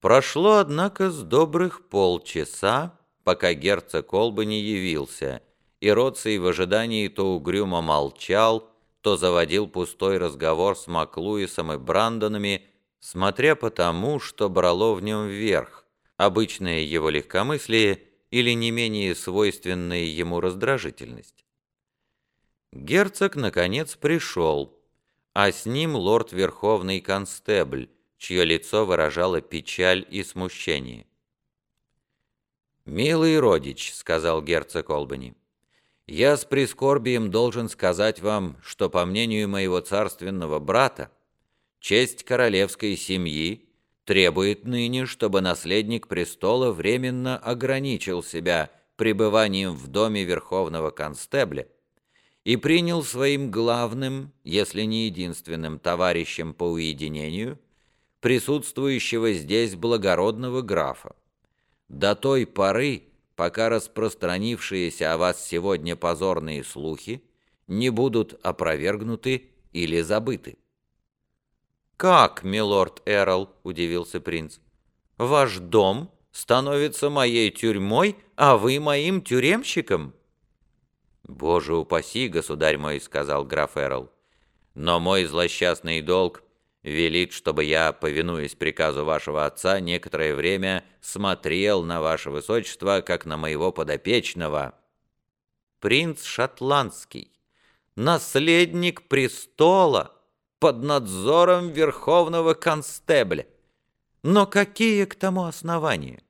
Прошло, однако, с добрых полчаса, пока герцог Колба не явился, и Роций в ожидании то угрюмо молчал, то заводил пустой разговор с Маклуисом и Брандонами, смотря по тому, что брало в нем вверх, обычное его легкомыслие или не менее свойственная ему раздражительность. Герцог, наконец, пришел, а с ним лорд-верховный констебль, чье лицо выражало печаль и смущение. «Милый родич», — сказал герцог Олбани, — «я с прискорбием должен сказать вам, что, по мнению моего царственного брата, честь королевской семьи требует ныне, чтобы наследник престола временно ограничил себя пребыванием в доме верховного констебля и принял своим главным, если не единственным товарищем по уединению, присутствующего здесь благородного графа. До той поры, пока распространившиеся о вас сегодня позорные слухи не будут опровергнуты или забыты. «Как, милорд Эрл?» – удивился принц. «Ваш дом становится моей тюрьмой, а вы моим тюремщиком?» «Боже упаси, государь мой», — сказал граф Эрл. «Но мой злосчастный долг велит, чтобы я, повинуясь приказу вашего отца, некоторое время смотрел на ваше высочество, как на моего подопечного». «Принц шотландский, наследник престола, под надзором верховного констебля. Но какие к тому основания?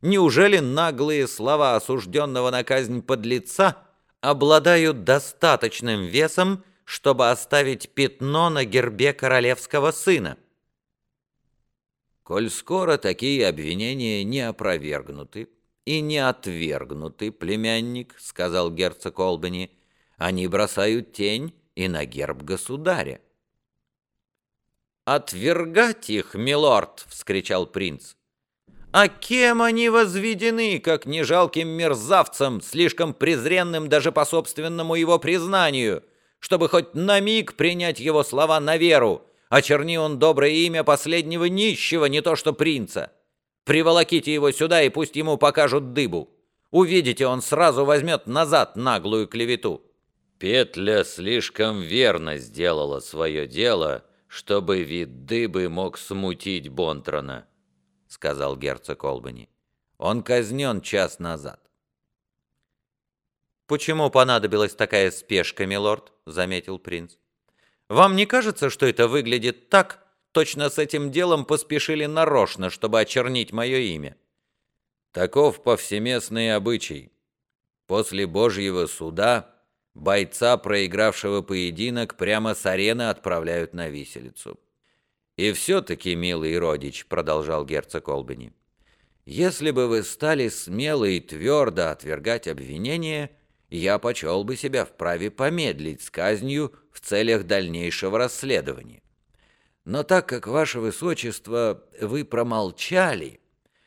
Неужели наглые слова осужденного на казнь подлеца обладают достаточным весом, чтобы оставить пятно на гербе королевского сына. Коль скоро такие обвинения не опровергнуты и не отвергнуты, племянник, сказал герцог Олбани, они бросают тень и на герб государя. «Отвергать их, милорд!» — вскричал принц. А кем они возведены, как не жалким мерзавцем, слишком презренным даже по собственному его признанию, чтобы хоть на миг принять его слова на веру, очерни он доброе имя последнего нищего, не то что принца. Приволоките его сюда и пусть ему покажут дыбу. Увидите, он сразу возьмет назад наглую клевету. Петля слишком верно сделала свое дело, чтобы вид дыбы мог смутить Бонтрона сказал герцог Олбани. «Он казнен час назад». «Почему понадобилась такая спешка, милорд?» — заметил принц. «Вам не кажется, что это выглядит так, точно с этим делом поспешили нарочно, чтобы очернить мое имя?» «Таков повсеместный обычай. После Божьего суда бойца, проигравшего поединок, прямо с арены отправляют на виселицу». «И все-таки, милый родич», — продолжал герцог Олбани, «если бы вы стали смело и твердо отвергать обвинения, я почел бы себя вправе помедлить с казнью в целях дальнейшего расследования. Но так как, ваше высочество, вы промолчали,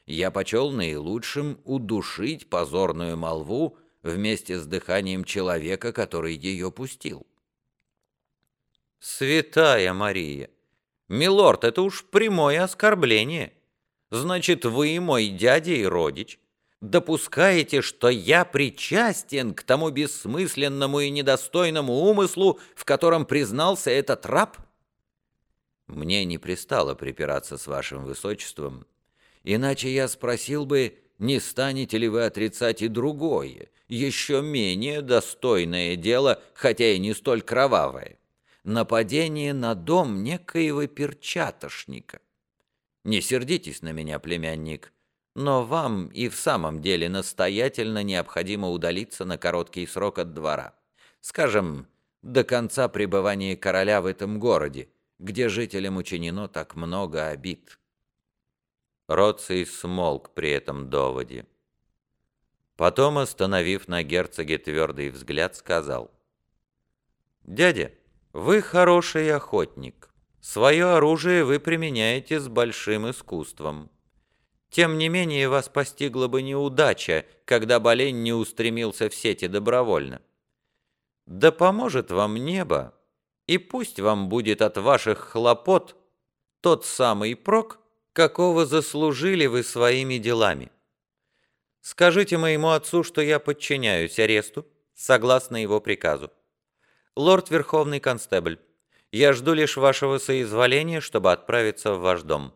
я почел наилучшим удушить позорную молву вместе с дыханием человека, который ее пустил». «Святая Мария!» «Милорд, это уж прямое оскорбление. Значит, вы, мой дядя и родич, допускаете, что я причастен к тому бессмысленному и недостойному умыслу, в котором признался этот раб?» «Мне не пристало припираться с вашим высочеством, иначе я спросил бы, не станете ли вы отрицать и другое, еще менее достойное дело, хотя и не столь кровавое нападение на дом некоего перчатошника. Не сердитесь на меня, племянник, но вам и в самом деле настоятельно необходимо удалиться на короткий срок от двора. Скажем, до конца пребывания короля в этом городе, где жителям учинено так много обид. Роций смолк при этом доводе. Потом, остановив на герцоге твердый взгляд, сказал. «Дядя, вы хороший охотник. Свое оружие вы применяете с большим искусством. Тем не менее, вас постигла бы неудача, когда болень не устремился в сети добровольно. Да поможет вам небо, и пусть вам будет от ваших хлопот тот самый прок, какого заслужили вы своими делами? Скажите моему отцу, что я подчиняюсь аресту, согласно его приказу. Лорд Верховный Констебль, я жду лишь вашего соизволения, чтобы отправиться в ваш дом.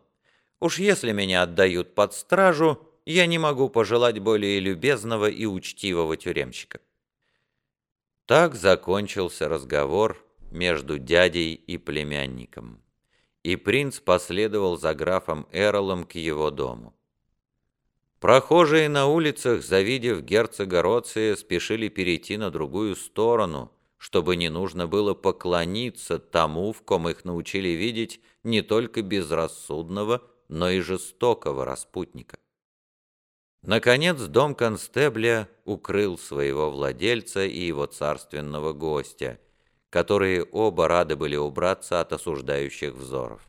Уж если меня отдают под стражу, я не могу пожелать более любезного и учтивого тюремщика». Так закончился разговор между дядей и племянником, и принц последовал за графом Эролом к его дому. Прохожие на улицах, завидев герцога Роция, спешили перейти на другую сторону, чтобы не нужно было поклониться тому, в ком их научили видеть не только безрассудного, но и жестокого распутника. Наконец дом констебля укрыл своего владельца и его царственного гостя, которые оба рады были убраться от осуждающих взоров.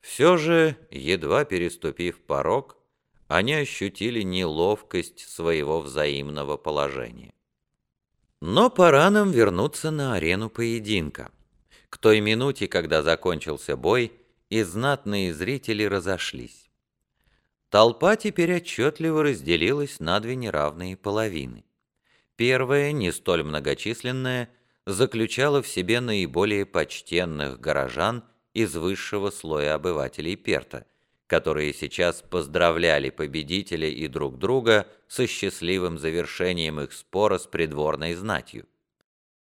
Все же, едва переступив порог, они ощутили неловкость своего взаимного положения. Но пора нам вернуться на арену поединка. К той минуте, когда закончился бой, и знатные зрители разошлись. Толпа теперь отчетливо разделилась на две неравные половины. Первая, не столь многочисленная, заключала в себе наиболее почтенных горожан из высшего слоя обывателей Перта, которые сейчас поздравляли победителя и друг друга со счастливым завершением их спора с придворной знатью.